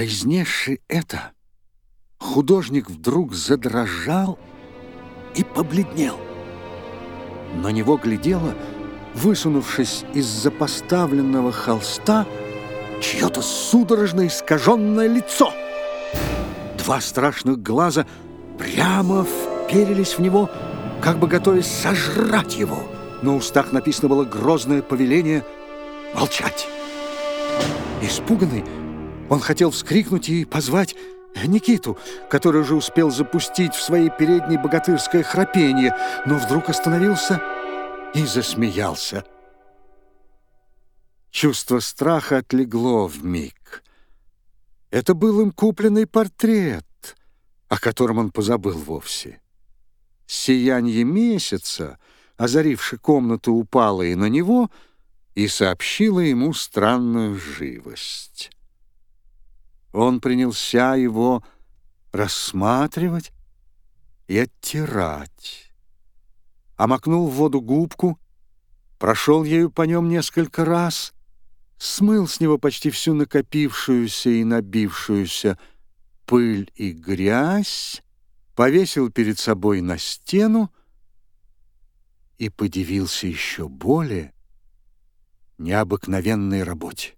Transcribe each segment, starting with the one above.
Произнесший это, художник вдруг задрожал и побледнел. На него глядело, высунувшись из-за поставленного холста, чье-то судорожно искаженное лицо. Два страшных глаза прямо вперились в него, как бы готовясь сожрать его. На устах написано было грозное повеление молчать. Испуганный, он хотел вскрикнуть и позвать Никиту, который уже успел запустить в своей передней богатырское храпение, но вдруг остановился и засмеялся. Чувство страха отлегло в миг. Это был им купленный портрет, о котором он позабыл вовсе. Сияние месяца, озаривший комнату, упало и на него и сообщило ему странную живость. Он принялся его рассматривать и оттирать. Омакнул в воду губку, прошел ею по нем несколько раз, смыл с него почти всю накопившуюся и набившуюся пыль и грязь, повесил перед собой на стену и подивился еще более необыкновенной работе.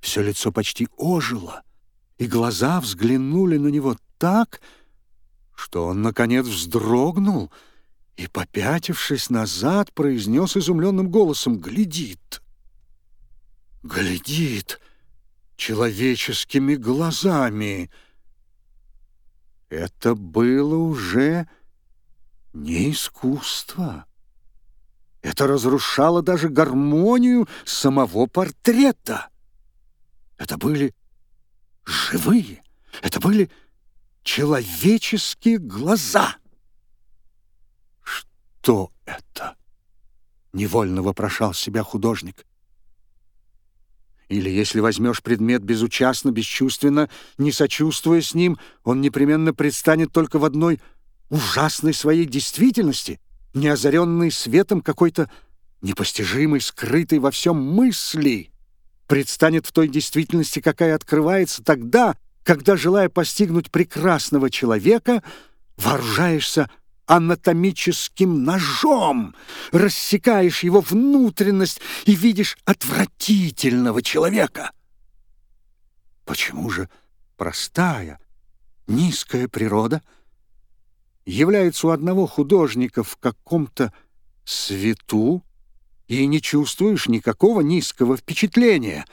Все лицо почти ожило, и глаза взглянули на него так, что он, наконец, вздрогнул и, попятившись назад, произнес изумленным голосом «Глядит! Глядит человеческими глазами!» Это было уже не искусство. Это разрушало даже гармонию самого портрета. Это были живые, это были человеческие глаза. Что это? Невольно вопрошал себя художник. Или если возьмешь предмет безучастно, бесчувственно, не сочувствуя с ним, он непременно предстанет только в одной ужасной своей действительности, не озаренной светом какой-то непостижимой, скрытой во всем мысли предстанет в той действительности, какая открывается тогда, когда, желая постигнуть прекрасного человека, вооружаешься анатомическим ножом, рассекаешь его внутренность и видишь отвратительного человека. Почему же простая, низкая природа является у одного художника в каком-то свету, и не чувствуешь никакого низкого впечатления.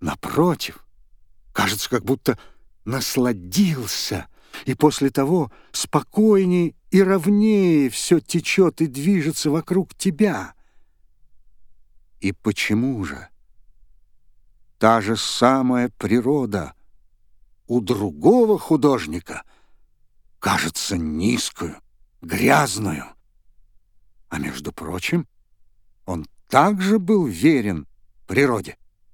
Напротив, кажется, как будто насладился, и после того спокойнее и ровнее все течет и движется вокруг тебя. И почему же та же самая природа у другого художника кажется низкую, грязную, а между прочим, он также был верен природе.